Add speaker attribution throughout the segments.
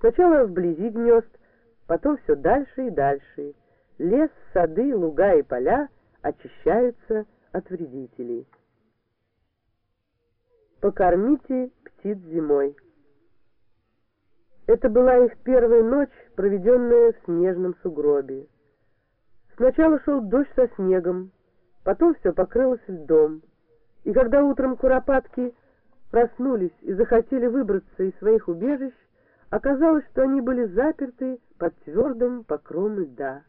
Speaker 1: Сначала вблизи гнезд, потом все дальше и дальше. Лес, сады, луга и поля очищаются от вредителей. Покормите птиц зимой. Это была их первая ночь, проведенная в снежном сугробе. Сначала шел дождь со снегом, потом все покрылось льдом. И когда утром куропатки проснулись и захотели выбраться из своих убежищ, оказалось, что они были заперты под твердым покровом льда.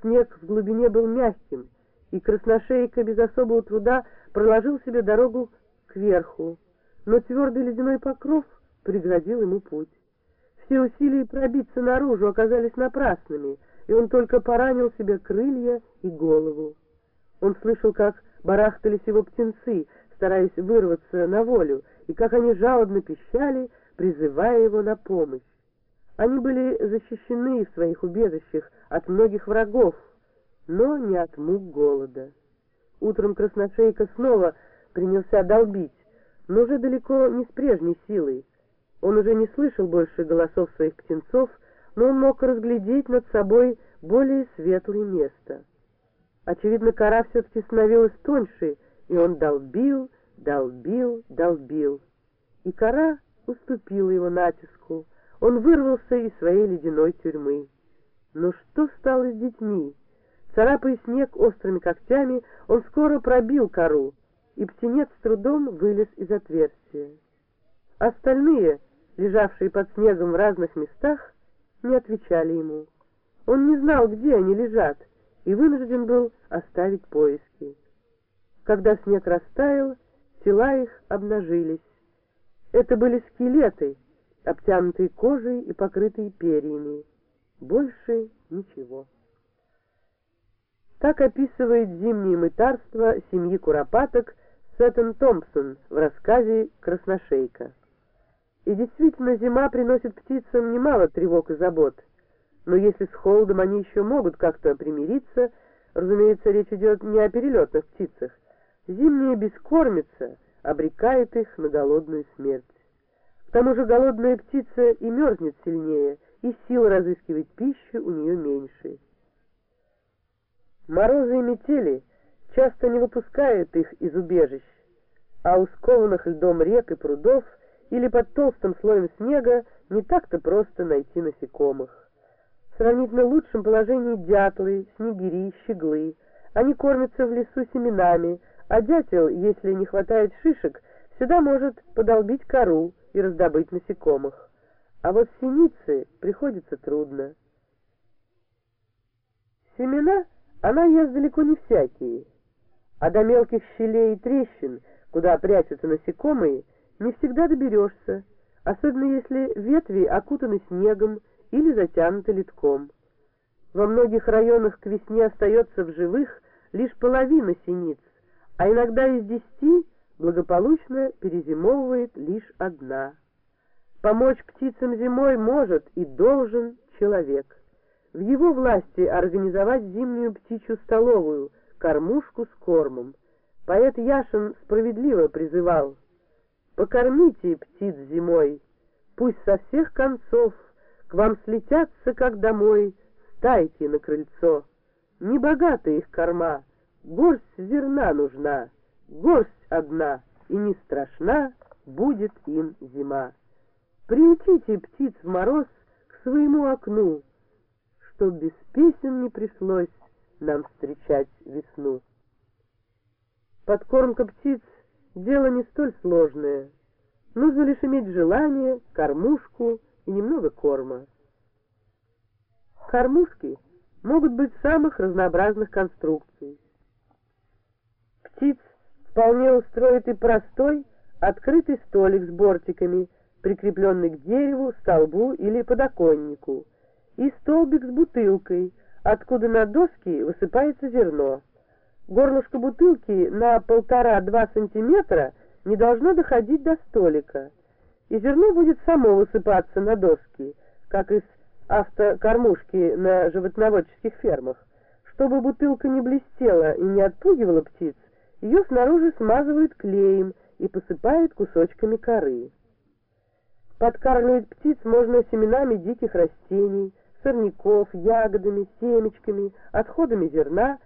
Speaker 1: Снег в глубине был мягким, и красношейка без особого труда проложил себе дорогу кверху, но твердый ледяной покров преградил ему путь. Все усилия пробиться наружу оказались напрасными, и он только поранил себе крылья и голову. Он слышал, как барахтались его птенцы, стараясь вырваться на волю, и как они жалобно пищали, призывая его на помощь. Они были защищены в своих убежищах от многих врагов, но не от мук голода. Утром красношейка снова принялся долбить, но уже далеко не с прежней силой. Он уже не слышал больше голосов своих птенцов, но он мог разглядеть над собой более светлое место. Очевидно, кора все-таки становилась тоньше, и он долбил, долбил, долбил. И кора уступила его натиску. Он вырвался из своей ледяной тюрьмы. Но что стало с детьми? Царапая снег острыми когтями, он скоро пробил кору, и птенец с трудом вылез из отверстия. Остальные, лежавшие под снегом в разных местах, не отвечали ему. Он не знал, где они лежат, и вынужден был оставить поиски. Когда снег растаял, тела их обнажились. Это были скелеты, обтянутые кожей и покрытые перьями. Больше ничего. Так описывает зимнее мытарство семьи куропаток Сеттон Томпсон в рассказе «Красношейка». И действительно, зима приносит птицам немало тревог и забот. Но если с холодом они еще могут как-то примириться, разумеется, речь идет не о перелетных птицах, зимняя бескормица обрекает их на голодную смерть. К тому же голодная птица и мерзнет сильнее, и сил разыскивать пищу у нее меньше. Морозы и метели часто не выпускают их из убежищ, а у скованных льдом рек и прудов или под толстым слоем снега не так-то просто найти насекомых. В сравнительно лучшем положении дятлы, снегири, щеглы. Они кормятся в лесу семенами, а дятел, если не хватает шишек, всегда может подолбить кору и раздобыть насекомых. А вот синицы приходится трудно. Семена она ест далеко не всякие, а до мелких щелей и трещин, куда прячутся насекомые, не всегда доберешься, особенно если ветви окутаны снегом или затянуты литком. Во многих районах к весне остается в живых лишь половина синиц, а иногда из десяти благополучно перезимовывает лишь одна. Помочь птицам зимой может и должен человек. В его власти организовать зимнюю птичью столовую, кормушку с кормом. Поэт Яшин справедливо призывал «Покормите птиц зимой, пусть со всех концов к вам слетятся, как домой, стайки на крыльцо. Не богата их корма, горсть зерна нужна, горсть одна, и не страшна будет им зима. Приютите птиц в мороз к своему окну, чтоб без песен не пришлось нам встречать весну. Подкормка птиц — дело не столь сложное. Нужно лишь иметь желание, кормушку и немного корма. Кормушки могут быть самых разнообразных конструкций. Птиц вполне устроит и простой, открытый столик с бортиками, прикрепленный к дереву, столбу или подоконнику, и столбик с бутылкой, откуда на доски высыпается зерно. Горлышко бутылки на полтора-два сантиметра не должно доходить до столика, и зерно будет само высыпаться на доски, как из автокормушки на животноводческих фермах. Чтобы бутылка не блестела и не отпугивала птиц, ее снаружи смазывают клеем и посыпают кусочками коры. Подкармливать птиц можно семенами диких растений, сорняков, ягодами, семечками, отходами зерна